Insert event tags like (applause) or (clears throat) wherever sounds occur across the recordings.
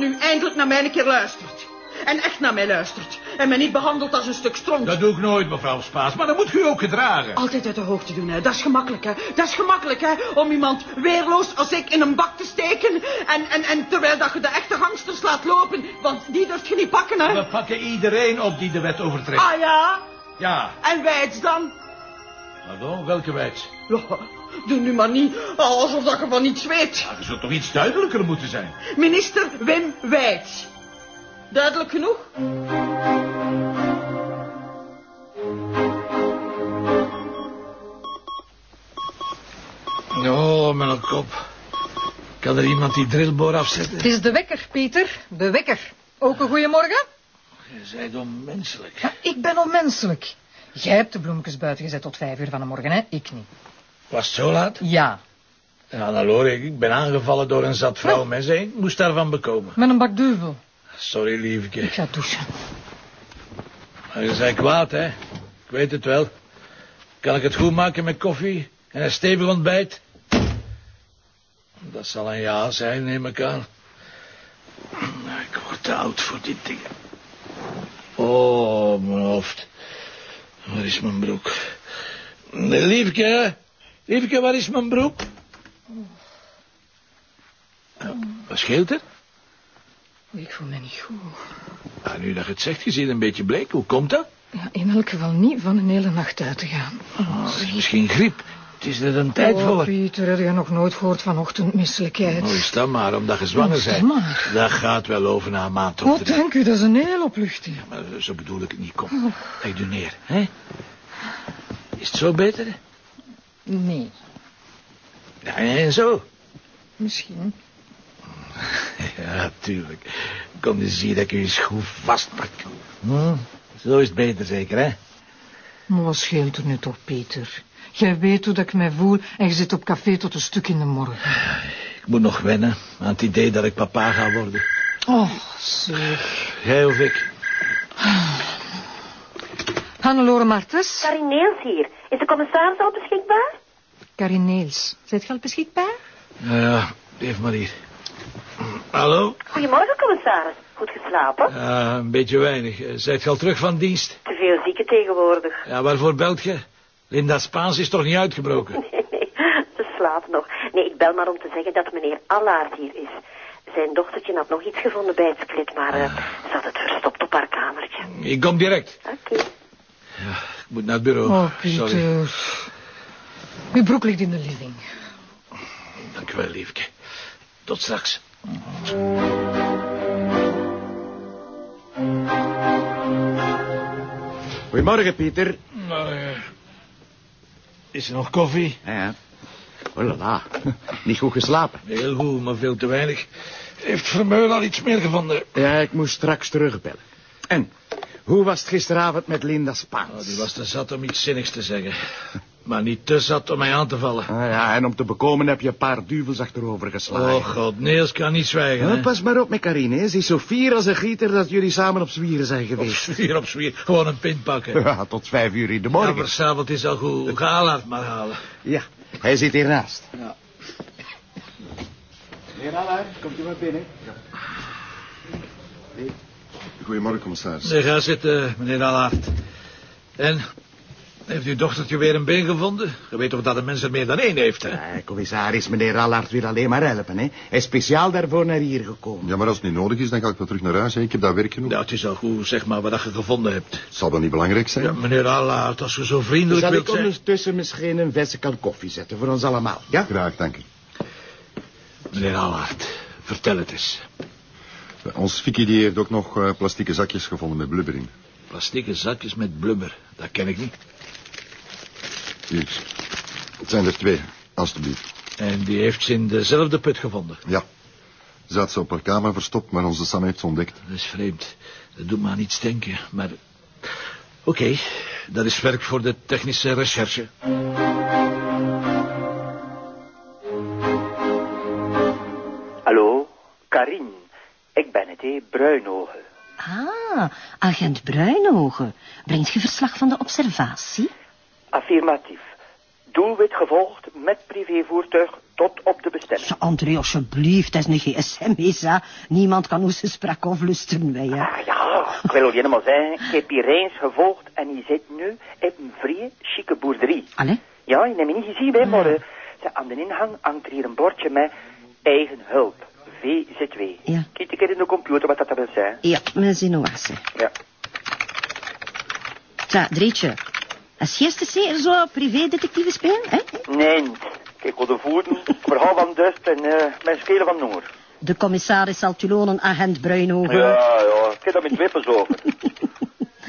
nu eindelijk naar mij een keer luistert. En echt naar mij luistert. En mij niet behandelt als een stuk stront. Dat doe ik nooit, mevrouw Spaas. Maar dan moet u ook gedragen. Altijd uit de hoogte doen, hè. Dat is gemakkelijk, hè. Dat is gemakkelijk, hè. Om iemand weerloos als ik in een bak te steken. En, en, en terwijl dat je de echte gangsters laat lopen. Want die durft je niet pakken, hè. We pakken iedereen op die de wet overtreedt. Ah, ja? Ja. En wijds dan? Pardon, welke wijs? Ja, doe nu maar niet alsof dat je van niets weet. Ja, er zou toch iets duidelijker moeten zijn? Minister Wim Wijts. Duidelijk genoeg? Oh, mijn kop. Kan er iemand die drillboor afzetten? Het is de wekker, Pieter. De wekker. Ook een goeiemorgen? Je bent onmenselijk. Ja, ik ben onmenselijk. Jij hebt de bloemetjes buiten gezet tot vijf uur van de morgen, hè? Ik niet. Was het zo laat? Ja, Ja, dan hoor ik. Ik ben aangevallen door een zat vrouw met zijn. Ik moest daarvan bekomen. met een bak duvel. Sorry, liefje. Ik ga douchen. Maar je bent kwaad, hè? Ik weet het wel. Kan ik het goed maken met koffie en een stevig ontbijt? Dat zal een ja zijn, neem ik aan. Ik word te oud voor dit ding. Oh, mijn hoofd. Waar is mijn broek? Liefke, liefke, waar is mijn broek? Wat scheelt er? Ik voel me niet goed. Ah, nu dat je het zegt, je ziet een beetje bleek. Hoe komt dat? Ja, in elk geval niet van een hele nacht uit te gaan. Oh, is misschien griep. Het is er een tijd Oh, voor. Pieter, heb je nog nooit gehoord van ochtendmisselijkheid? Oh, is dat maar, omdat je zwanger Oh, bent. maar. Dat gaat wel over na een maand Oh, of drie. dank u, dat is een hele opluchting. Maar zo bedoel ik het niet. Kom, leg je neer, hè? Is het zo beter? Nee, Ja, en zo. misschien. (laughs) Ja, tuurlijk. Kom eens hier dat ik je goed vastpak. Hm? Zo is het beter zeker, hè? Maar wat scheelt er nu toch, Peter? Jij weet hoe dat ik mij voel en je zit op café tot een stuk in de morgen. Ik moet nog wennen aan het idee dat ik papa ga worden. Oh, zeg. Jij of ik? Hannelore Martens? Karin Neels hier. Is de commissaris al beschikbaar? Karin Neels. Zijt je al beschikbaar? Nou ja, even maar hier. Hallo? Goedemorgen, commissaris. Goed geslapen? Ja, een beetje weinig. Eh, Zijt je al terug van dienst? Te veel zieken tegenwoordig. Ja, waarvoor belt je? Linda Spaans is toch niet uitgebroken? Nee, (laughs) nee, ze slaapt nog. Nee, ik bel maar om te zeggen dat meneer Allaert hier is. Zijn dochtertje had nog iets gevonden bij het sklet, maar eh, ze had het verstopt op haar kamertje. Ik kom direct. Oké. Ik moet naar het bureau. Oh, Pieter. Sorry. Uw broek ligt in de living. Dank u wel, liefje. Tot straks. Goedemorgen, Pieter. Maar, eh, is er nog koffie? Ja, ja. Oh la la. Niet goed geslapen. Heel goed, maar veel te weinig. Heeft Vermeulen al iets meer gevonden? Ja, ik moest straks terugbellen. En, hoe was het gisteravond met Linda Oh, Spaans? die was te zat om iets zinnigs te zeggen. Maar niet te zat om mij aan te vallen. Ah, ja, en om te bekomen heb je een paar duvels achterover geslagen. Oh god, Niels kan niet zwijgen. Ja, hè? pas maar op met Karine, hè. Ze is zo fier als een gieter dat jullie samen op zwieren zijn Op geweest. zwier, op zwier. Gewoon een pint pakken. Ja, tot vijf uur in de Ja, morgen. maar s'avonds is al goed. Ga Allard maar halen. Ja, hij zit hiernaast. Ja. Meneer Allard, komt u maar binnen. Goedemorgen, commissaris. Nee, ga zitten, meneer Allard. En, heeft uw dochtertje weer een been gevonden? Je weet toch dat een mens er meer dan één heeft, hè? Ja, commissaris, meneer Allard wil alleen maar helpen, hè. Hij is speciaal daarvoor naar hier gekomen. Ja, maar als het niet nodig is, dan ga ik wel terug naar huis. hè. Ik heb daar werk genoeg. Nou, het is al goed, zeg maar, wat je gevonden hebt. Het zal wel niet belangrijk zijn. Ja, meneer Allard, als je zo vriendelijk Zal wilt ik zijn... ondertussen misschien een kan koffie zetten voor ons allemaal, ja? Graag, dank u. Meneer Allard, vertel het eens. Ons Vicky die heeft ook nog eh, plastieke zakjes gevonden met blubber in. Plastieke zakjes met blubber, dat ken ik niet. Hier. Het zijn er twee, alstublieft. En die heeft ze in dezelfde put gevonden. Ja. Ze had ze op haar kamer verstopt, maar onze Sam heeft ze ontdekt. Dat is vreemd. Dat doet me aan iets denken, maar... Oké, dat is werk voor de technische recherche. Hallo, Karin. Ik ben het, hé, Bruinogen. Ah, agent Bruinogen. Brengt je verslag van de observatie? Affirmatief. Doelwit gevolgd met privévoertuig tot op de bestemming. André, alsjeblieft, dat is een gsm, is dat? Niemand kan ons gesprek afluisteren, wij, hè. Ah ja, ik wil alleen maar zeggen, ik heb hier eens gevolgd en die zit nu op een vrije chique boerderie. Allee? Ja, je hebt me niet gezien, hè, maar ze- aan de ingang hangt er hier een bordje met eigen hulp. VZW. Ja. Kijk een keer in de computer wat dat wil zijn. Ja, mijn zin. Ja. Tja, Drietje, als gisteren zo privédetectieve spelen, hè? Nee, kijk op de voeten, verhaal van Dust en eh mijn schelen van Noor. De commissaris zal tulonen agent Bruinogen. Ja, ja, ik heb daar met wippers (laughs) over.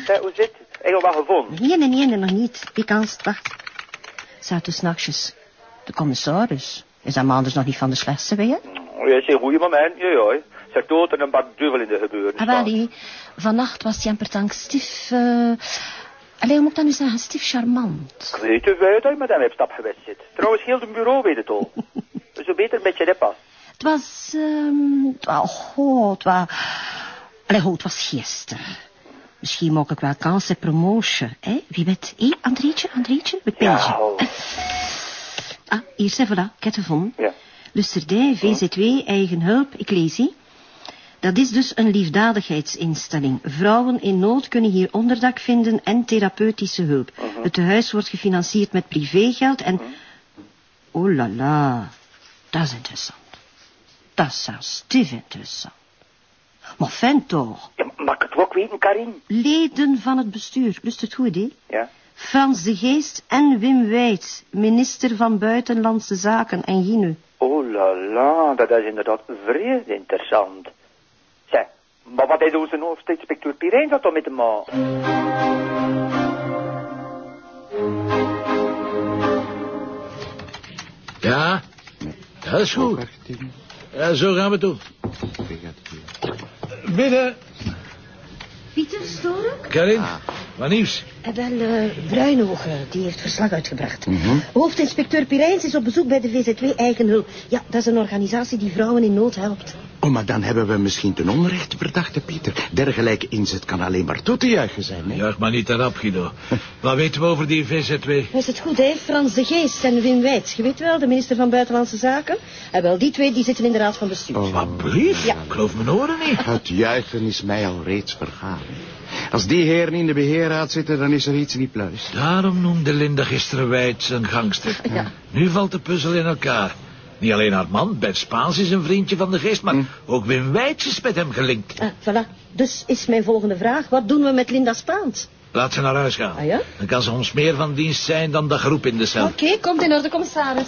Zeg, hoe zit het? Heb je wat gevonden? Nee, nee, nee, nog niet. Pikant, wacht. Zou dus nachtjes. De commissaris. Is dat maanders nog niet van de slechtste weer? Oh, jij zegt goeie moment, ja, ja. Zeg dood en een bak duivel in de gebeuren. Ah, wel, die. Vannacht was Pertank stief... eh Allee, hoe moet ik dat nu zeggen? Stief charmant. Ik weet u wel dat je met hem op stap geweest zit. Trouwens, heel het bureau weet het al. (laughs) Zo beter een beetje pas. Het was... ehm het was... Oh, het was... Allee, oh, het was gisteren. Misschien maak ik wel kans op promotie, hè? Wie weet... Hé, Andrietje, Andrietje, met Ja, pijltje. oh. (laughs) Ah, hier, zijn voilà, ik heb het gevonden. Ja. Lusterdij, VZW, eigen hulp, ik lees hier. Dat is dus een liefdadigheidsinstelling. Vrouwen in nood kunnen hier onderdak vinden en therapeutische hulp. Het tehuis wordt gefinancierd met privégeld en... Oh la la, dat is interessant. Dat is stief interessant. Maar fijn toch, ja mag ik het ook weten, Karin? leden van het bestuur, lust het goed, hè? Ja. Frans de Geest en Wim Wijts, minister van Buitenlandse Zaken en Ginu. Oh la la, dat is inderdaad vreemd interessant. Zeg, maar wat heeft onze hoofdinspecteur Pirijn dat dan met de ma? Ja? Ja, dat is goed. Ja, zo gaan we doen. Binnen. Pieter Storen? Karin, wat nieuws? En wel, eh Bruinogen, die heeft verslag uitgebracht. Hoofdinspecteur Pirijns is op bezoek bij de VZW Eigen Hulp. Ja, dat is een organisatie die vrouwen in nood helpt. Oh, maar dan hebben we misschien ten onrechte verdachte, Pieter. Dergelijke inzet kan alleen maar toe te juichen zijn, hè? Juich maar niet erop, Guido. Wat weten we over die VZW? Is het goed, hè? Frans de Geest en Wim Wijts. Je weet wel, de minister van Buitenlandse Zaken. En wel, die twee die zitten in de raad van bestuur. Wat brief? Ja. Ik geloof mijn oren niet. Het juichen is mij al reeds vergaan. Als die heren in de beheerraad zitten, dan is er iets niet pluis. Daarom noemde Linda gisteren Wijts een gangster. Ja. Nu valt de puzzel in elkaar. Niet alleen haar man, Bert Spaans is een vriendje van de geest, maar ook Wim Wijts is met hem gelinkt. Ah, voilà. Dus is mijn volgende vraag, wat doen we met Linda Spaans? Laat ze naar huis gaan. Ah, ja? Dan kan ze ons meer van dienst zijn dan dat groep in de cel. Oké, komt in orde, commissaris.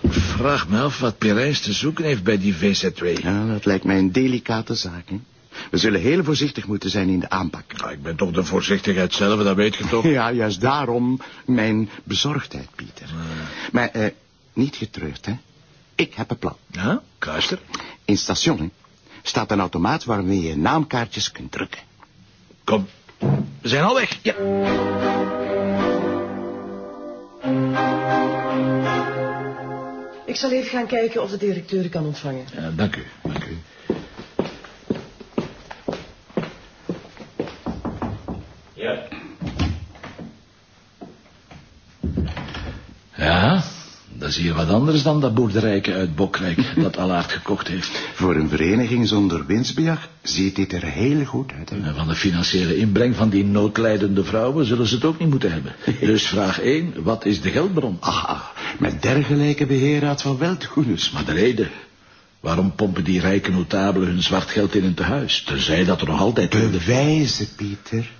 Ik vraag me af wat Pirijns te zoeken heeft bij die VZW. Ja, dat lijkt mij een delicate zaak, hè? We zullen heel voorzichtig moeten zijn in de aanpak. Ah, ik ben toch de voorzichtigheid zelf, dat weet je toch? (laughs) Ja, juist daarom mijn bezorgdheid, Pieter. Maar eh, niet getreurd, hè? Ik heb een plan. Ja, kruister. In het station staat een automaat waarmee je naamkaartjes kunt drukken. Kom, we zijn al weg. Ja. Ik zal even gaan kijken of de directeur kan ontvangen. ja dank u, dank u. Ja. Ja, dat is hier wat anders dan dat boerderijke uit Bokrijk dat Allaard gekocht heeft. Voor een vereniging zonder winstbejag ziet dit er heel goed uit. Hè? En van de financiële inbreng van die noodlijdende vrouwen zullen ze het ook niet moeten hebben. Dus vraag 1, wat is de geldbron? Ach, ach, met dergelijke beheerraad van weldoeners. Maar de reden, waarom pompen die rijke notabelen hun zwart geld in een tehuis? Tenzij dat er nog altijd... Bewijzen, Pieter.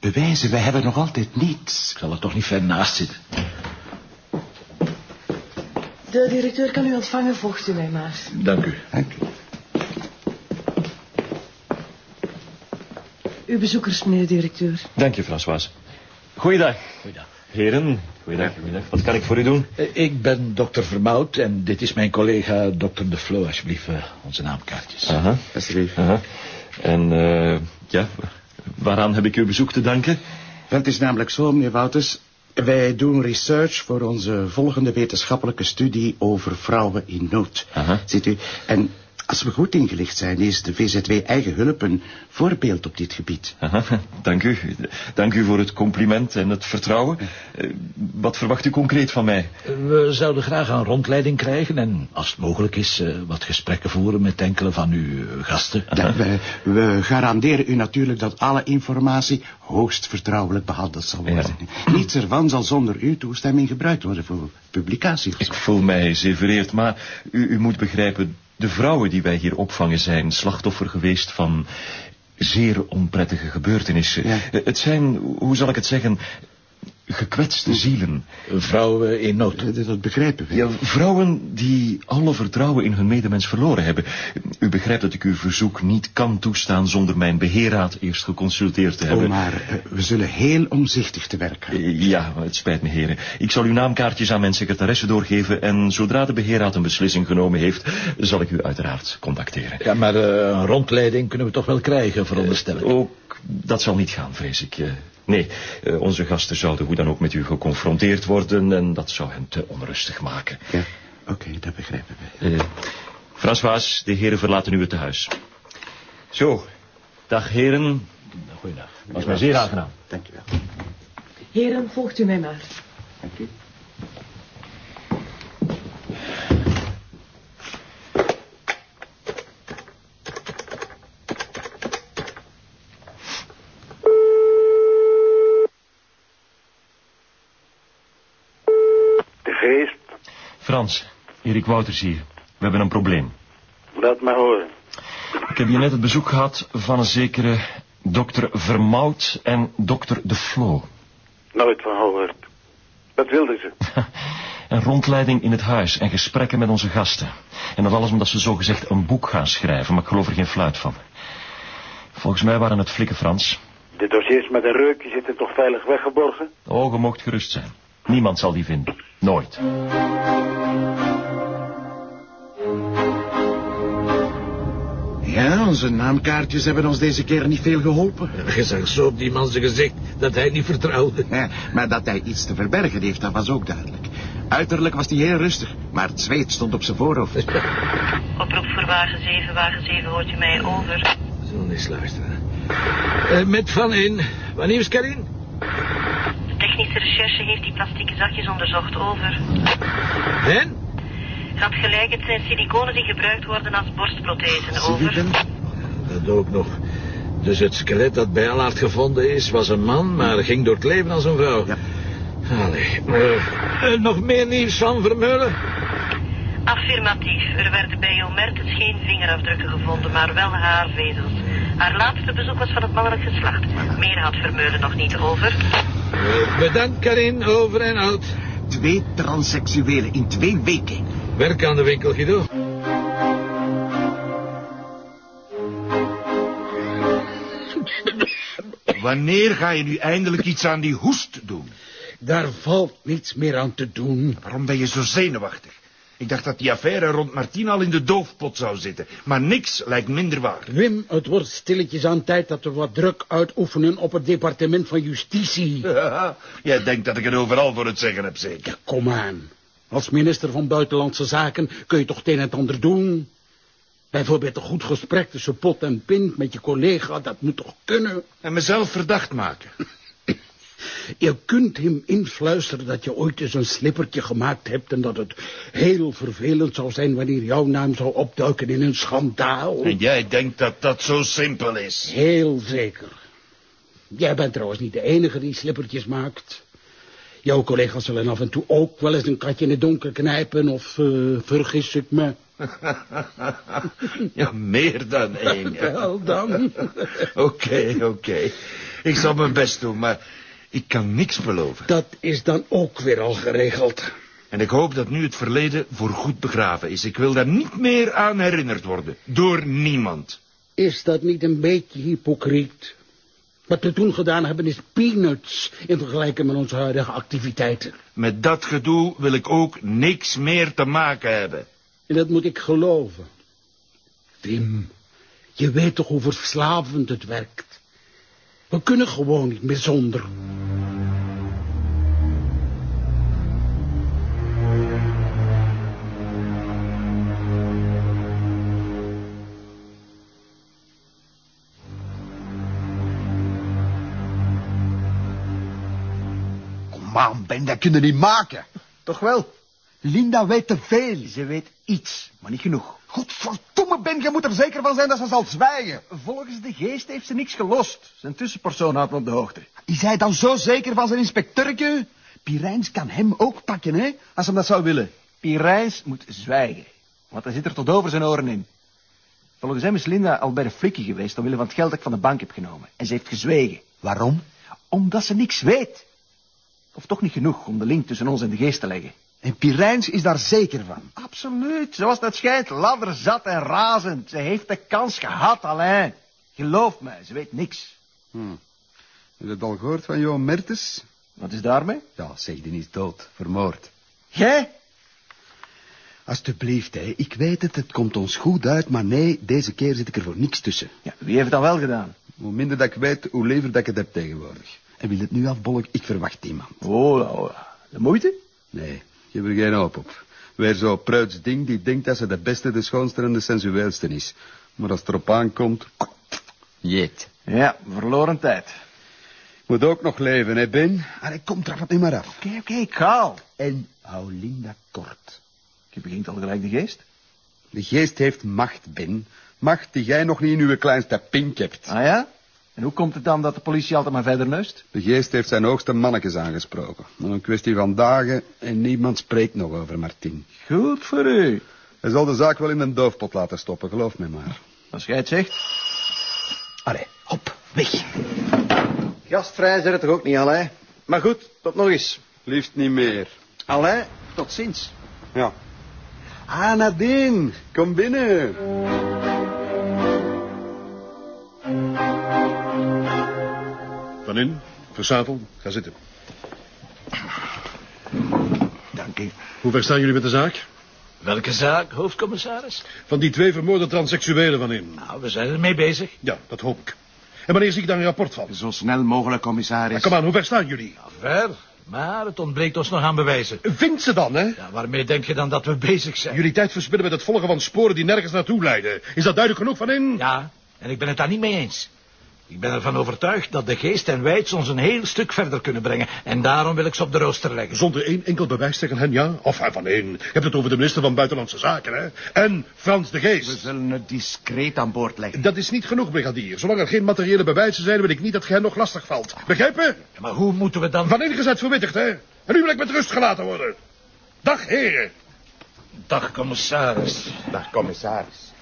Bewijzen, wij hebben nog altijd niets. Ik zal er toch niet ver naast zitten. De directeur kan u ontvangen, volgt u mij maar. Dank u. Dank u. Uw bezoekers, meneer de directeur. Dank je, François. Goeiedag. Goeiedag. Heren, goeiedag, goeiedag. Wat kan ik voor u doen? Eh, Ik ben dokter Vermout en dit is mijn collega dokter De Flo. Alsjeblieft, eh, onze naamkaartjes. Aha, Alsjeblieft. aha. En, eh, ja, waaraan heb ik uw bezoek te danken? Wel, Het is namelijk zo, meneer Wouters. Wij doen research voor onze volgende wetenschappelijke studie over vrouwen in nood. Ziet u? En Als we goed ingelicht zijn, is de VZW Eigen Hulp een voorbeeld op dit gebied. Aha, dank u. Dank u voor het compliment en het vertrouwen. Eh, Wat verwacht u concreet van mij? We zouden graag een rondleiding krijgen en, als het mogelijk is, eh, wat gesprekken voeren met enkele van uw eh, gasten. Ja, we, we garanderen u natuurlijk dat alle informatie hoogst vertrouwelijk behandeld zal worden. Niets ervan zal zonder uw toestemming gebruikt worden voor publicatie. Ik voel mij zeer vereerd, maar u, u moet begrijpen... de vrouwen die wij hier opvangen zijn slachtoffer geweest van zeer onprettige gebeurtenissen. Ja. Eh, Het zijn, hoe zal ik het zeggen, gekwetste zielen. Vrouwen in nood. Dat, dat begrijpen we. Ja, vrouwen die alle vertrouwen in hun medemens verloren hebben. U begrijpt dat ik uw verzoek niet kan toestaan zonder mijn beheerraad eerst geconsulteerd te hebben. Oh, maar eh, we zullen heel omzichtig te werk gaan. Eh, Ja, het spijt me, heren. Ik zal uw naamkaartjes aan mijn secretaresse doorgeven... en zodra de beheerraad een beslissing genomen heeft... zal ik u uiteraard contacteren. Ja, maar eh, een rondleiding kunnen we toch wel krijgen, veronderstel ik. Ook dat zal niet gaan, vrees ik. Nee, eh, onze gasten zouden hoe dan ook met u geconfronteerd worden... en dat zou hen te onrustig maken. Ja, oké, dat begrijpen we. Eh, François, de heren verlaten nu het tehuis. Zo, dag heren. Goeiedag. Was mij zeer aangenaam. Dank u wel. Heren, volgt u mij maar. Dank u. De geest, Frans, Erik Wouters hier. We hebben een probleem. laat maar horen. Ik heb hier net het bezoek gehad van een zekere dokter Vermout en dokter De Flo. Nooit van gehoord. Wat wilden ze? (laughs) Een rondleiding in het huis en gesprekken met onze gasten. En dat alles omdat ze zogezegd een boek gaan schrijven, maar ik geloof er geen fluit van. Volgens mij waren het flikken Frans. De dossiers met een reukje zitten toch veilig weggeborgen? Ogen mocht gerust zijn. Niemand zal die vinden. Nooit. Ja, onze naamkaartjes hebben ons deze keer niet veel geholpen. Je zag zo op die man zijn gezicht dat hij niet vertrouwde. Ja, maar dat hij iets te verbergen heeft, dat was ook duidelijk. Uiterlijk was hij heel rustig, maar het zweet stond op zijn voorhoofd. (laughs) Oproep voor wagen 7, wagen 7, hoort u mij over? Zullen eens luisteren. Eh, met Van in. Wanneer is Karin? De technische recherche heeft die plastieke zakjes onderzocht, over. En? Gaat gelijk, het zijn siliconen die gebruikt worden als borstprothesen, over. Dat ook nog. Dus het skelet dat bij Allaard gevonden is, was een man, maar ging door het leven als een vrouw. Ja. Allee. eh, nog meer nieuws van Vermeulen? Affirmatief. Er werden bij uw Mertens geen vingerafdrukken gevonden, maar wel haarvezels. Haar laatste bezoek was van het mannelijk geslacht. Meer had Vermeulen nog niet over. Bedankt Karin, over en out. Twee transseksuelen in twee weken. Werk aan de winkel, Guido. Wanneer ga je nu eindelijk iets aan die hoest doen? Daar valt niets meer aan te doen. Waarom ben je zo zenuwachtig? Ik dacht dat die affaire rond Martien al in de doofpot zou zitten. Maar niks lijkt minder waar. Wim, het wordt stilletjes aan tijd dat we wat druk uitoefenen op het departement van justitie. (laughs) Jij denkt dat ik het overal voor het zeggen heb, zeker? Kom aan. Als minister van Buitenlandse Zaken kun je toch het een en het ander doen? Bijvoorbeeld een goed gesprek tussen pot en pint met je collega, dat moet toch kunnen? En mezelf verdacht maken. (laughs) Je kunt hem influisteren dat je ooit eens een slippertje gemaakt hebt... en dat het heel vervelend zou zijn wanneer jouw naam zou opduiken in een schandaal. En jij denkt dat dat zo simpel is? Heel zeker. Jij bent trouwens niet de enige die slippertjes maakt. Jouw collega's zullen af en toe ook wel eens een katje in het donker knijpen... of eh, vergis ik me. (laughs) Ja, meer dan één. (laughs) Wel dan. (laughs) Oké, oké. Ik zal mijn best doen, maar ik kan niks beloven. Dat is dan ook weer al geregeld. En ik hoop dat nu het verleden voorgoed begraven is. Ik wil daar niet meer aan herinnerd worden. Door niemand. Is dat niet een beetje hypocriet? Wat we toen gedaan hebben is peanuts in vergelijking met onze huidige activiteiten. Met dat gedoe wil ik ook niks meer te maken hebben. En dat moet ik geloven. Wim, je weet toch hoe verslavend het werkt. We kunnen gewoon niet meer zonder. Kom Ben, dat kunnen we niet maken. Toch wel? Linda weet te veel. Ze weet iets, maar niet genoeg. Godverdomme, Ben, je moet er zeker van zijn dat ze zal zwijgen. Volgens de geest heeft ze niks gelost. Zijn tussenpersoon houdt me op de hoogte. Is hij dan zo zeker van zijn inspecteurke? Pirijns kan hem ook pakken, hè, als hem dat zou willen. Pirijns moet zwijgen, want hij zit er tot over zijn oren in. Volgens hem is Linda al bij de flikkie geweest omwille van het geld dat ik van de bank heb genomen. En ze heeft gezwegen. Waarom? Omdat ze niks weet. Of toch niet genoeg om de link tussen ons en de geest te leggen. En Pirijns is daar zeker van. Absoluut, zoals dat schijnt, ladderzat en razend. Ze heeft de kans gehad, Alain. Geloof mij, ze weet niks. Hm. Heb je het al gehoord van Johan Mertens? Wat is daarmee? Ja, zeg, die is dood, vermoord. Jij? Alsjeblieft, hè. Ik weet het, het komt ons goed uit, maar nee, deze keer zit ik er voor niks tussen. Ja, wie heeft het dan wel gedaan? Hoe minder dat ik weet, hoe liever dat ik het heb tegenwoordig. En wil het nu afbolk, ik verwacht iemand. Oh, oh, de moeite? Nee, geef er geen hoop op. Weer zo'n pruits ding die denkt dat ze de beste, de schoonste en de sensueelste is. Maar als het erop aankomt... Jeet. Ja, verloren tijd. Moet ook nog leven, hè, Ben? Allee, kom, trap het nu maar af. Oké, oké, ik ga. En hou Linda kort. Je begint al gelijk de geest. De geest heeft macht, Ben. Macht die jij nog niet in uw kleinste pink hebt. Ah ja? En hoe komt het dan dat de politie altijd maar verder neust? De geest heeft zijn hoogste mannetjes aangesproken. Een kwestie van dagen en niemand spreekt nog over Martin. Goed voor u. Hij zal de zaak wel in een doofpot laten stoppen, geloof me maar. Als jij het zegt. Allee, hop, weg. Gastvrij zijn het toch ook niet, Alain? Maar goed, tot nog eens. Liefst niet meer. Alain, tot ziens. Ja. Ah, Nadine, kom binnen. Van in, verzadel, ga zitten. Dank u. Hoe ver staan jullie met de zaak? Welke zaak, hoofdcommissaris? Van die twee vermoorde transseksuelen van in. Nou, we zijn ermee bezig. Ja, dat hoop ik. En wanneer zie ik daar een rapport van? Zo snel mogelijk, commissaris. kom aan, hoe ver staan jullie? Ja, ver, maar het ontbreekt ons nog aan bewijzen. Vind ze dan, hè? Ja, waarmee denk je dan dat we bezig zijn? Jullie tijd verspillen met het volgen van sporen die nergens naartoe leiden. Is dat duidelijk genoeg van in? Ja, en ik ben het daar niet mee eens. Ik ben ervan overtuigd dat de geest en wijts ons een heel stuk verder kunnen brengen. En daarom wil ik ze op de rooster leggen. Zonder één enkel bewijs tegen hen, ja? Of hij van één. Je hebt het over de minister van Buitenlandse Zaken, hè? En Frans de Geest. We zullen het discreet aan boord leggen. Dat is niet genoeg, brigadier. Zolang er geen materiële bewijzen zijn, wil ik niet dat gij nog lastig valt. Begrijpen? Ja, maar hoe moeten we dan... Van ingezet verwittigd, hè? En nu wil ik met rust gelaten worden. Dag, heren. Dag, commissaris. Dag, commissaris.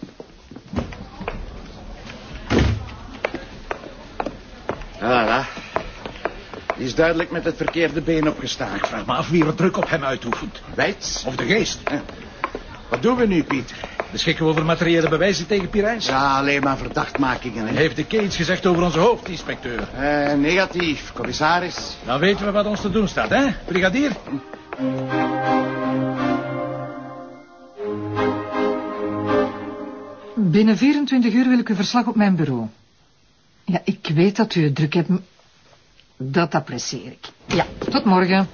Voilà. Die is duidelijk met het verkeerde been opgestaan. Ik vraag me af wie er druk op hem uitoefent. Wijts? Of de geest. Wat doen we nu, Pieter? Beschikken we over materiële bewijzen tegen Pirijns? Ja, alleen maar verdachtmakingen. Hè? Heeft de K iets gezegd over onze hoofdinspecteur? Uh, negatief, commissaris. Dan weten we wat ons te doen staat, hè, brigadier? Binnen 24 uur wil ik uw verslag op mijn bureau. Ja, ik weet dat u het druk hebt. Dat apprecieer ik. Ja, tot morgen.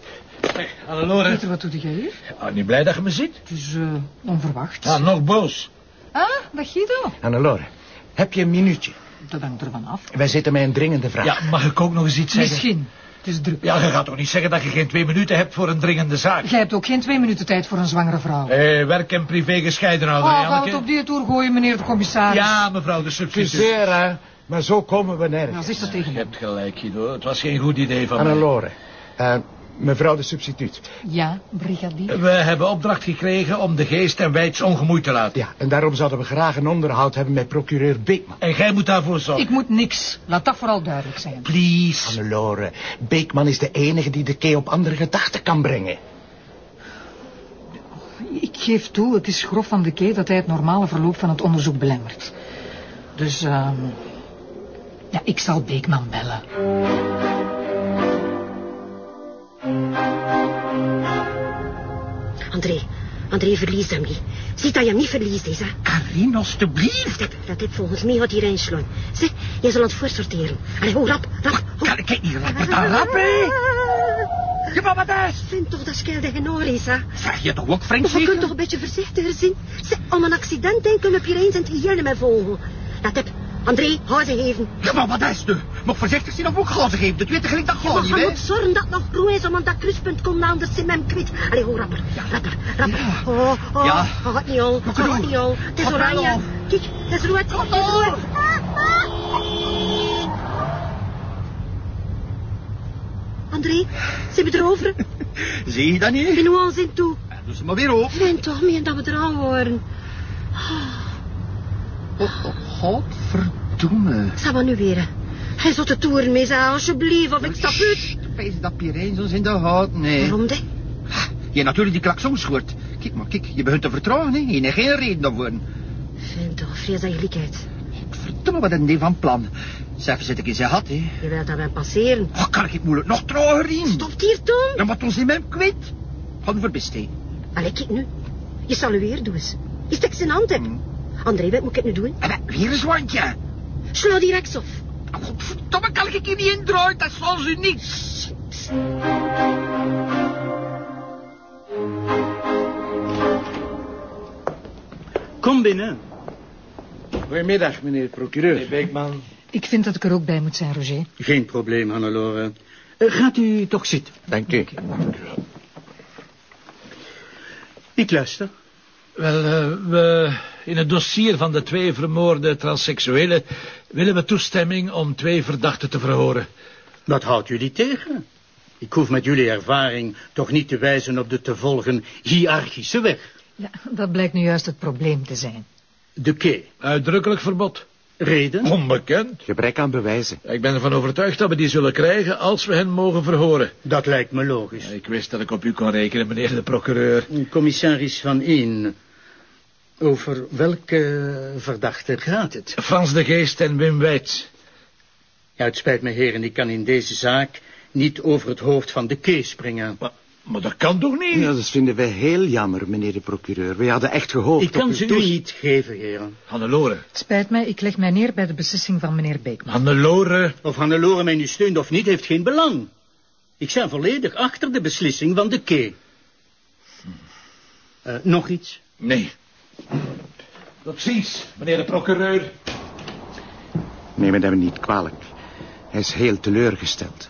Hey, Hannelore. Peter, wat doe jij hier? Ah, niet blij dat je me ziet? Het is eh, onverwacht. Ah, nog boos. Ah, dag Guido. Hannelore, heb je een minuutje? Dat hangt ervan af. Wij zitten met een dringende vraag. Ja, mag ik ook nog eens iets zeggen? Misschien. Het is druk. Ja, je gaat toch niet zeggen dat je geen twee minuten hebt voor een dringende zaak? Jij hebt ook geen twee minuten tijd voor een zwangere vrouw. Hé, werk en privé gescheiden houden, Oh, Janneke? het op die toer gooien, meneer de commissaris? Ja, mevrouw de substituut. Excuseer, maar zo komen we nergens. Nou, zeg dat tegen Je hebt gelijk, Guido. Het was geen goed idee van mij. Hannelore, eh, mevrouw de substituut. Ja, brigadier. We hebben opdracht gekregen om de geest en wijts ongemoeid te laten. Ja, en daarom zouden we graag een onderhoud hebben met procureur Beekman. En jij moet daarvoor zorgen. Ik moet niks. Laat dat vooral duidelijk zijn. Please. Hannelore, Beekman is de enige die de kee op andere gedachten kan brengen. Ik geef toe, het is grof van de kee dat hij het normale verloop van het onderzoek belemmert. Dus, ehm ja, ik zal Beekman bellen. André, André, verlies hem niet. Zie dat je hem niet verliest is, hè. Karin, alstublieft. Dat, dat heb volgens mij wat hier inslaan. Zeg, jij zal het voorsorteren. Allee, ho, rap, rap. Ho. Kan ik niet rap, dan rap, hè? Je wat is? Vind toch dat schelde genoor is, hè. Vraag je toch ook, Frank, je kunt toch een beetje voorzichtiger zijn. Zeg, om een accident denken heb je eens en het hygiëne met volgen. Dat heb, André, hou ze even. Ja, maar wat is het nu? Mag voorzichtig zijn of ook gaan ze geven? Dat weet je gelijk dat Ja, maar niet, je hè? moet zorgen dat het nog groen is om aan dat kruispunt komt, anders zijn hem kwijt. Allee, ho, rapper. Rapper, rapper. Oh, oh, Ja. oh, gaat niet al. Wat gaat niet al. Het is oranje. al. Kijk, het is rood. Het is rood. André, zijn we erover? (laughs) Zie je dat niet? In hoe zin toe? Doe ze maar weer op. Meen toch, meen dat we er aan waren. Godverdomme. Maar nu weer. Hij zult de toeren mee zijn, alsjeblieft, of ik stap uit. Wees dat Pirijn zo in de hout, nee. Waarom de? Je natuurlijk die klaksons gehoord. Kijk maar, kijk, je begint te vertrouwen, hè. Je hebt geen reden daarvoor. Vind toch, vrees dat je gelijkheid. Verdomme, wat een ding van plan. Zelf zit ik in zijn gat, hè. Je wilt dat wij passeren. Oh, kan ik het moeilijk nog trouwen, Rien? Stopt hier, Tom. Dan moet ons in mijn kwijt. Gaan voor best, hè. Allee, kijk nu. Je salueert, doe eens. Je stek zijn hand heb. André, wat moet ik nu doen? En dan weer een zwantje. Sla die rechtsaf. Godverdomme, kan ik hier niet indraaien? Dat zal ze niet. Kom binnen. Goedemiddag, meneer de procureur. Beekman. Ik vind dat ik er ook bij moet zijn, Roger. Geen probleem, Hannelore. Eh, gaat u toch zitten. Dank u. Ik luister. Wel, eh, we, in het dossier van de twee vermoorde transseksuelen... willen we toestemming om twee verdachten te verhoren. Wat houdt jullie tegen? Ik hoef met jullie ervaring toch niet te wijzen op de te volgen hiërarchische weg. Ja, dat blijkt nu juist het probleem te zijn. De key. Uitdrukkelijk verbod. Reden? Onbekend. Gebrek aan bewijzen. Ik ben ervan overtuigd dat we die zullen krijgen als we hen mogen verhoren. Dat lijkt me logisch. Ik wist dat ik op u kon rekenen, meneer de procureur. Commissaris Van Een. Over welke verdachte gaat het? Frans de Geest en Wim Weitz. Ja, het spijt me, heren, ik kan in deze zaak niet over het hoofd van de key springen. Maar, maar dat kan toch niet? Ja, dat vinden wij heel jammer, meneer de procureur. We hadden echt gehoopt Ik kan ze u niet geven, heren. Hannelore. Het spijt mij, ik leg mij neer bij de beslissing van meneer Beekman. Hannelore. Of Hannelore mij nu steunt of niet, heeft geen belang. Ik sta volledig achter de beslissing van de key. Eh, nog iets? Nee. Tot ziens, meneer de procureur. Neem me dat niet kwalijk. Hij is heel teleurgesteld.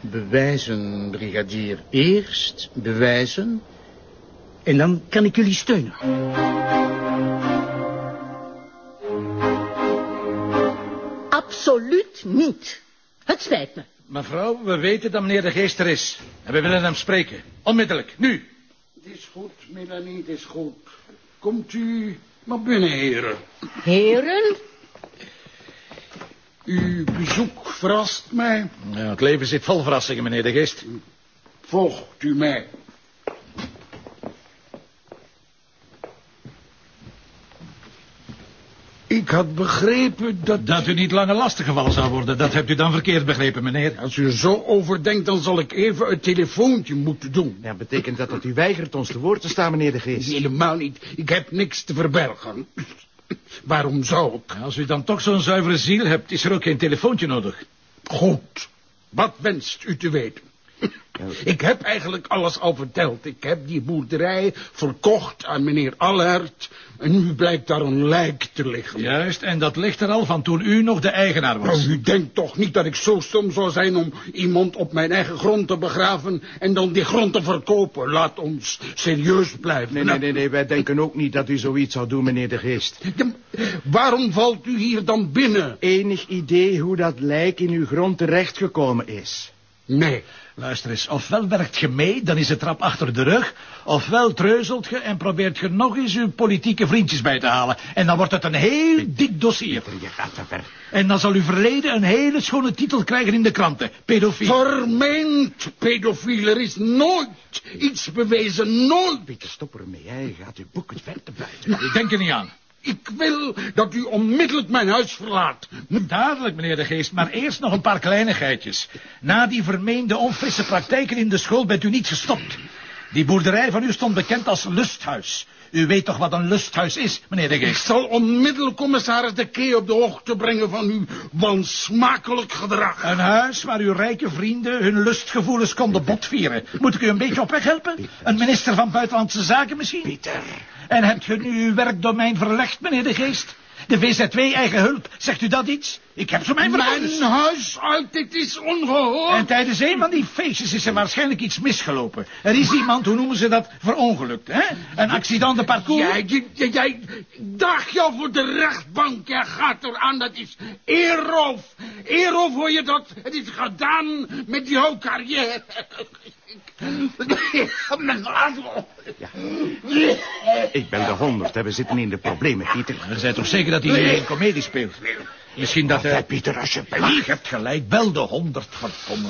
Bewijzen, brigadier. Eerst bewijzen. En dan kan ik jullie steunen. Absoluut niet. Het spijt me. Mevrouw, we weten dat meneer de Geest er is. En we willen hem spreken. Onmiddellijk, nu. Het is goed, Melanie, het is goed. Komt u maar binnen, heren. Heren? Uw bezoek verrast mij. Ja, het leven zit vol verrassingen, meneer de Geest. Volgt u mij. Ik had begrepen dat... Dat u niet langer lastiggevallen zou worden, dat hebt u dan verkeerd begrepen, meneer. Als u er zo over denkt, dan zal ik even een telefoontje moeten doen. Ja, betekent dat dat u weigert ons te woord te staan, meneer de Geest? Helemaal niet. Ik heb niks te verbergen. Waarom zou ik? Als u dan toch zo'n zuivere ziel hebt, is er ook geen telefoontje nodig. Goed. Wat wenst u te weten? (laughs) Ik heb eigenlijk alles al verteld. Ik heb die boerderij verkocht aan meneer Allert. En nu blijkt daar een lijk te liggen. Juist, en dat ligt er al van toen u nog de eigenaar was. Nou, u denkt toch niet dat ik zo stom zou zijn om iemand op mijn eigen grond te begraven en dan die grond te verkopen. Laat ons serieus blijven. Nee, nee, nee, nee, wij denken ook niet dat u zoiets zou doen, meneer de Geest. Waarom valt u hier dan binnen? Enig idee hoe dat lijk in uw grond terechtgekomen is? Nee. Luister eens, ofwel werkt je mee, dan is het trap achter de rug... ofwel treuzelt je en probeert je nog eens uw politieke vriendjes bij te halen. En dan wordt het een heel dik dossier. Je gaat te ver. En dan zal uw verleden een hele schone titel krijgen in de kranten. Pedofiel. Vermeend pedofiel. Er is nooit iets bewezen. Nooit. Pieter, stop ermee. Hij gaat uw boek het ver te buiten. Ik denk er niet aan. Ik wil dat u onmiddellijk mijn huis verlaat. Dadelijk, meneer de Geest, maar eerst nog een paar kleinigheidjes. Na die vermeende onfrisse praktijken in de school bent u niet gestopt. Die boerderij van u stond bekend als lusthuis. U weet toch wat een lusthuis is, meneer de Ik Geest? zal onmiddellijk commissaris de Kee op de hoogte brengen van uw wansmakelijk gedrag. Een huis waar uw rijke vrienden hun lustgevoelens konden botvieren. Moet ik u een beetje op weg helpen? Een minister van Buitenlandse Zaken misschien? Pieter. En hebt u nu uw werkdomein verlegd, meneer de Geest? De VZ2 eigen hulp, zegt u dat iets? Ik heb zo mijn Mijn vermoedens. huishoud, is ongehoord. En tijdens een van die feestjes is er waarschijnlijk iets misgelopen. Er is iemand, hoe noemen ze dat, verongelukt, hè? Een accident de parcours. Jij, jij, jij daag jou voor de rechtbank. Jij gaat eraan, dat is eerroof. Eerroof hoor je dat? Het is gedaan met jouw carrière. (laughs) Mijn adel. Ik bel de honderd, hè. we zitten in de problemen, Pieter. Je bent toch zeker dat hij hier een komedie speelt? Misschien dat hij... Pieter, alsjeblieft. Je hebt gelijk, bel de honderd, verdomme.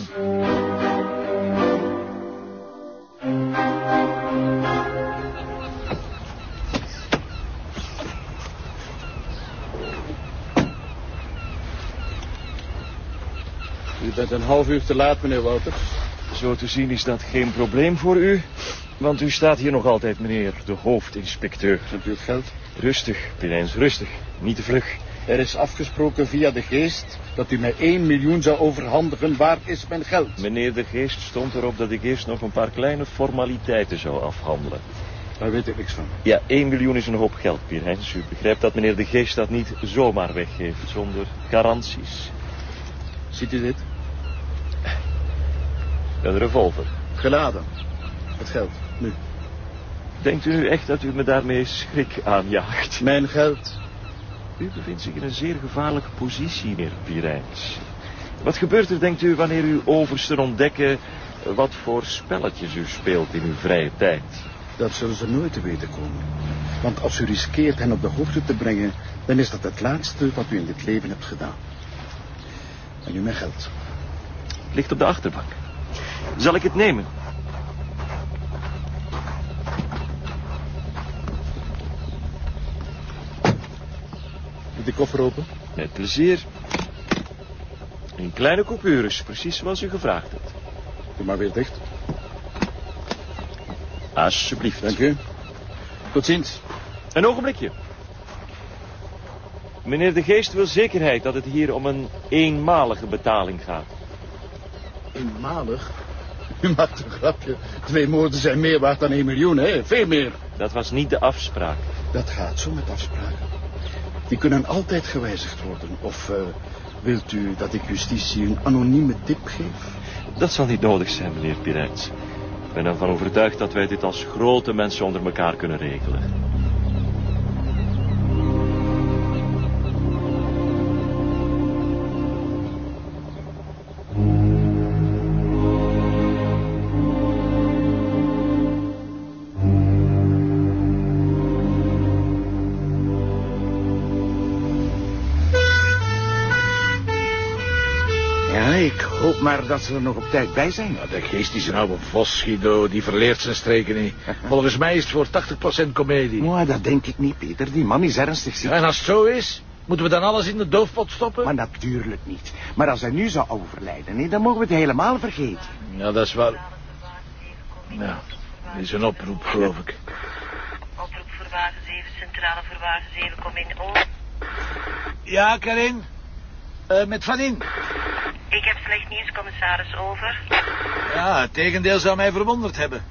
U bent een half uur te laat, meneer Wouters. Zo te zien is dat geen probleem voor u. Want u staat hier nog altijd, meneer de hoofdinspecteur. Hebt u het geld? Rustig, Pirijns, rustig. Niet te vlug. Er is afgesproken via de geest dat u mij 1 miljoen zou overhandigen. Waar is mijn geld? Meneer de Geest stond erop dat ik eerst nog een paar kleine formaliteiten zou afhandelen. Daar weet ik niks van. Ja, 1 miljoen is een hoop geld, Pierhens. U begrijpt dat meneer de Geest dat niet zomaar weggeeft, zonder garanties. Ziet u dit? Een revolver. Geladen. Het geld. Nu. Denkt u nu echt dat u me daarmee schrik aanjaagt? Mijn geld. U bevindt zich in een zeer gevaarlijke positie, meneer Pirijns. Wat gebeurt er, denkt u, wanneer uw oversten ontdekken wat voor spelletjes u speelt in uw vrije tijd? Dat zullen ze nooit te weten komen. Want als u riskeert hen op de hoogte te brengen, dan is dat het laatste wat u in dit leven hebt gedaan. En nu mijn geld. Ligt op de achterbank. Zal ik het nemen? Doe die koffer open. Met plezier. In kleine coupures, precies zoals u gevraagd hebt. Doe maar weer dicht. Alsjeblieft. Dank u. Tot ziens. Een ogenblikje. Meneer de Geest wil zekerheid dat het hier om een eenmalige betaling gaat. Eenmalig? U maakt een grapje. Twee moorden zijn meer waard dan 1 miljoen, hè? Veel meer. Dat was niet de afspraak. Dat gaat zo met afspraken. Die kunnen altijd gewijzigd worden. Of eh, wilt u dat ik justitie een anonieme tip geef? Dat zal niet nodig zijn, meneer Pirijns. Ik ben ervan overtuigd dat wij dit als grote mensen onder elkaar kunnen regelen. Maar dat ze er nog op tijd bij zijn. Ja, de geest is een oude vos, Guido. Die verleert zijn streken niet. (laughs) Volgens mij is het voor 80% komedie. Maar dat denk ik niet, Peter. Die man is ernstig ziek. Ja, en als het zo is, moeten we dan alles in de doofpot stoppen? Maar natuurlijk niet. Maar als hij nu zou overlijden, nee, dan mogen we het helemaal vergeten. Ja, dat is wel... Ja, dit is een oproep, geloof ik. Oproep voor wagen 7, centrale voor wagen 7, kom in. Ja, Karin? Eh, met Van In. Ik heb slecht nieuws, commissaris, over. Ja, het tegendeel zou mij verwonderd hebben.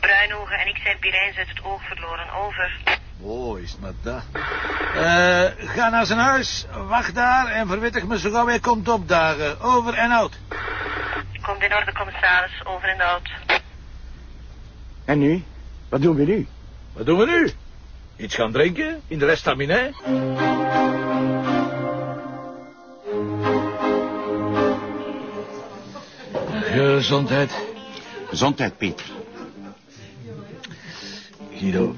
Bruinogen en ik zijn Pirijns uit het oog verloren, over. Oh, is het maar dat. Eh, ga naar zijn huis, wacht daar en verwittig me zo gauw hij komt opdagen. Over en out. Komt in orde, commissaris, over en out. En nu? Wat doen we nu? Wat doen we nu? Iets gaan drinken in de restaminet? Gezondheid. Gezondheid, Peter. Guido,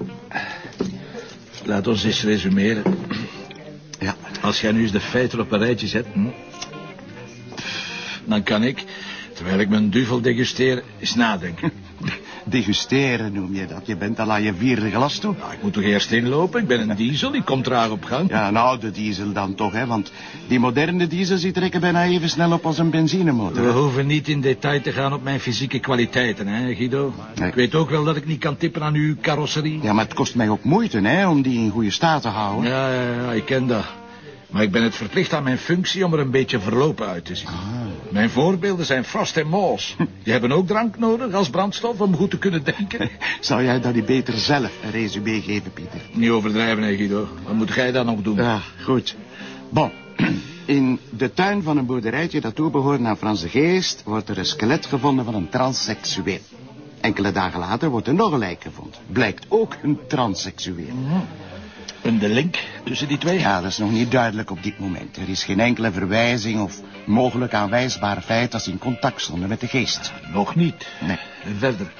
laat ons eens resumeren. Ja. Als jij nu eens de feiten op een rijtje zet... Hm, dan kan ik, terwijl ik mijn duvel degusteer, eens nadenken. Degusteren noem je dat. Je bent al aan je vierde glas toe. Nou, ik moet toch eerst inlopen? Ik ben een diesel, ik kom traag op gang. Ja, nou, de diesel dan toch, hè. Want die moderne diesels die trekken bijna even snel op als een benzinemotor. We hoeven niet in detail te gaan op mijn fysieke kwaliteiten, hè, Guido? Nee. Ik weet ook wel dat ik niet kan tippen aan uw carrosserie. Ja, maar het kost mij ook moeite, hè, om die in goede staat te houden. Ja, ja, ja, ik ken dat. Maar ik ben het verplicht aan mijn functie om er een beetje verlopen uit te zien. Ah. Mijn voorbeelden zijn Frost en Moos. (laughs) Die hebben ook drank nodig als brandstof om goed te kunnen denken. (laughs) Zou jij dan niet beter zelf een resume geven, Pieter? Niet overdrijven, hè, Guido. Wat moet jij dan nog doen? Ja, goed. Bon. (clears throat) In de tuin van een boerderijtje dat toebehoort aan Frans de Geest... wordt er een skelet gevonden van een transseksueel. Enkele dagen later wordt er nog een lijk gevonden. Blijkt ook een transseksueel. En de link tussen die twee? Ja, dat is nog niet duidelijk op dit moment. Er is geen enkele verwijzing of mogelijk aanwijsbaar feit dat ze in contact stonden met de geest. Nog niet. Nee. En verder?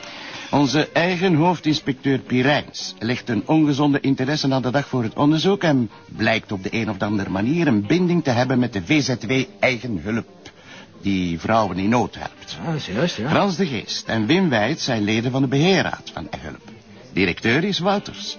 Onze eigen hoofdinspecteur Pirijns legt een ongezonde interesse aan de dag voor het onderzoek... en blijkt op de een of andere manier een binding te hebben met de VZW Eigen Hulp... die vrouwen in nood helpt. Ah, dat is juist, ja. Frans de Geest en Wim Wijd zijn leden van de beheerraad van Eigen Hulp. Directeur is Wouters.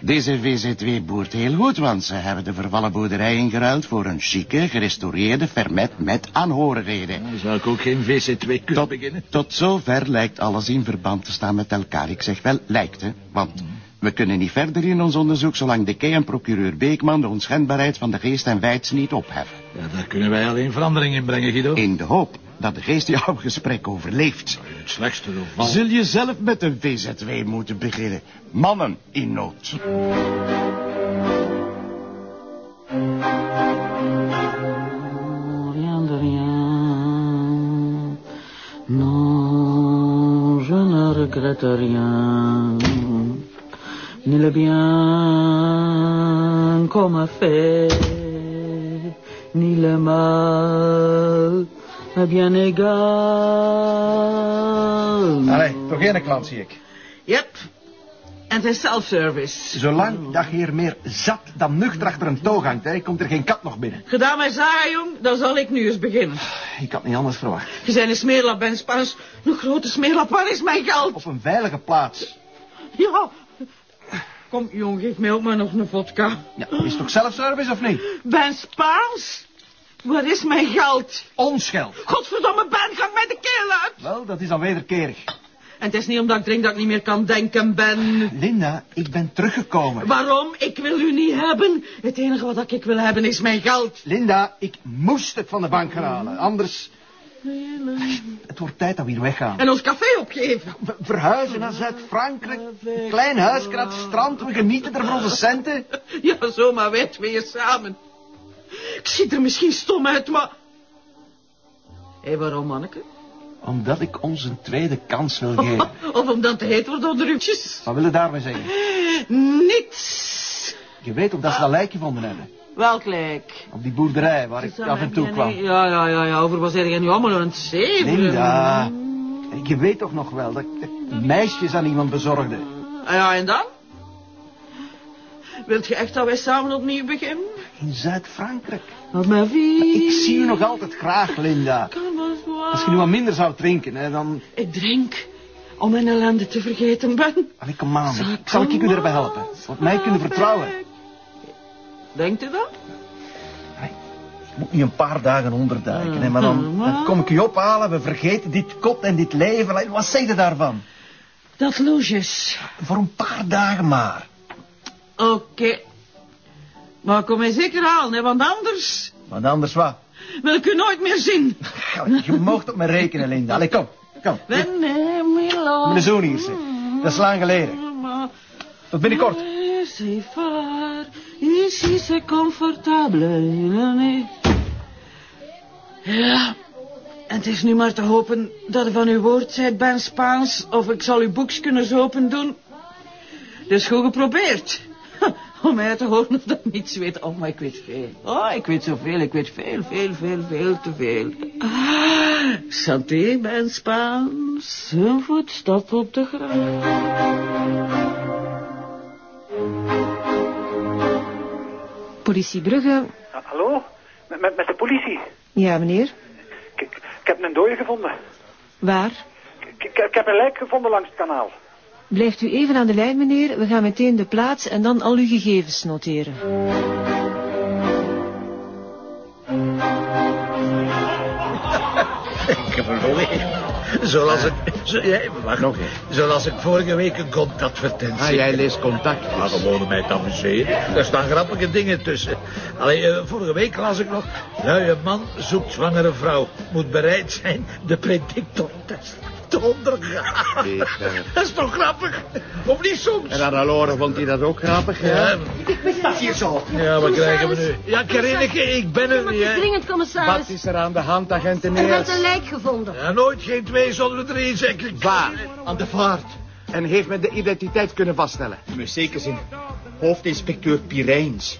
Deze VZW boert heel goed, want ze hebben de vervallen boerderij ingeruild... voor een chique, gerestaureerde fermet met aanhorigheden. Dan zou ik ook geen VC2 kunnen beginnen. Tot zover lijkt alles in verband te staan met elkaar. Ik zeg wel lijkt, hè. Want we kunnen niet verder in ons onderzoek... zolang de Kei en procureur Beekman de onschendbaarheid van de geest en wijts niet opheffen. Ja, daar kunnen wij alleen verandering in brengen, Guido. In de hoop dat de geest jouw gesprek overleeft. Het slechtste geval. Zul je zelf met een VZW moeten beginnen. Mannen in nood. Rien de rien. Non, je ne regrette rien. Ni le bien qu'on m'a fait, ni le mal, est bien égal. Allee, toch geen klant zie ik. Yep. En het is self-service. Zolang dat je hier meer zat dan nuchter achter een toog hangt, hè, komt er geen kat nog binnen. Gedaan met zagen, jong, dan zal ik nu eens beginnen. Ik had niet anders verwacht. Je zijn een smeerlap, Ben Spans. Een grote smeerlap, waar is mijn geld? Op een veilige plaats. Ja. Kom, jong, geef mij ook maar nog een vodka. Ja, is toch zelfservice of niet? Ben Spaans? Waar is mijn geld? Ons geld. Godverdomme, Ben, ga met de keel uit. Wel, dat is dan wederkerig. En het is niet omdat ik drink dat ik niet meer kan denken, Ben. Linda, ik ben teruggekomen. Waarom? Ik wil u niet hebben. Het enige wat ik wil hebben is mijn geld. Linda, ik moest het van de bank gaan halen. Anders... Het wordt tijd dat we hier weggaan. En ons café opgeven. We verhuizen naar Zuid-Frankrijk. Klein huisje aan het strand. We genieten er van onze centen. Ja, zomaar wij tweeën samen. Ik zie er misschien stom uit, maar... Hé, waarom, manneke? Omdat ik ons een tweede kans wil geven. (laughs) Of omdat het heet wordt onder uwtjes. Wat wil je daarmee zeggen? Niets. Je weet ook dat ze dat lijk gevonden hebben. Welk lijk? Op die boerderij waar ik af en toe kwam. Ja, ja, ja, ja. Over zeg jij nu allemaal aan het zeven? Linda, je weet toch nog wel dat ik meisjes aan iemand bezorgde. Ah, ja, en dan? Wilt je echt dat wij samen opnieuw beginnen? In Zuid-Frankrijk. Wat mijn vie. Ik zie je nog altijd graag, Linda. Als je nu wat minder zou drinken, hè, dan... Ik drink om mijn ellende te vergeten ben. Allee, kom aan. Zal ik je erbij helpen. Op mij kunnen vertrouwen. Denkt u dat? Ik moet nu een paar dagen onderduiken, hè, maar dan, dan kom ik je ophalen. We vergeten dit kot en dit leven. Wat zeg je daarvan? Dat loesjes. Voor een paar dagen maar. Oké. Maar kom mij zeker halen, hè, want anders Want anders wat? wil ik u nooit meer zien. Je moogt op me rekenen, Linda. Allee, kom. Kom. Mijn zoon hier, zeg. Dat is lang geleden. Tot binnenkort. C'est fort, ici c'est confortable. Ja, en het is nu maar te hopen dat u van uw woord zijt, Ben Spaans, of ik zal uw boeks kunnen zo open doen. Dus goed geprobeerd. Om mij te horen of dat ik niets weet. Oh, maar ik weet veel. Oh, ik weet zoveel. Ik weet veel, veel, veel, veel te veel. Ah, santé, Ben Spaans. Een voetstap op de grond. Politie Brugge. Ah, hallo? Met, met, met de politie. Ja, meneer. Ik, ik, heb een dode gevonden. Waar? Ik, ik, ik heb een lijk gevonden langs het kanaal. Blijft u even aan de lijn, meneer. We gaan meteen de plaats en dan al uw gegevens noteren. Ik heb een verleden. Zoals ik... Zo, jij, wacht, nog Zoals ik vorige week een contactadvertentie... Ah, jij leest contact. Ja, gewoon mij te amuseren. Daar staan grappige dingen tussen. Alleen, eh, vorige week las ik nog... Luie man zoekt zwangere vrouw. Moet bereid zijn de predictortest te ondergaan. Dat is toch grappig? Of niet soms? En Annalore vond hij dat ook grappig, ja? Ja. Wat hier zo? Ja, wat krijgen we nu? Ja, Karineke, ik ben er Maar niet, hè. dringend, commissaris. Wat is er aan de hand, agent Er werd een lijk gevonden. Ja, nooit geen twee zonder drie, zeg ik. Waar? Aan de vaart. En heeft men de identiteit kunnen vaststellen? Met zeker zin. Hoofdinspecteur Pirijns.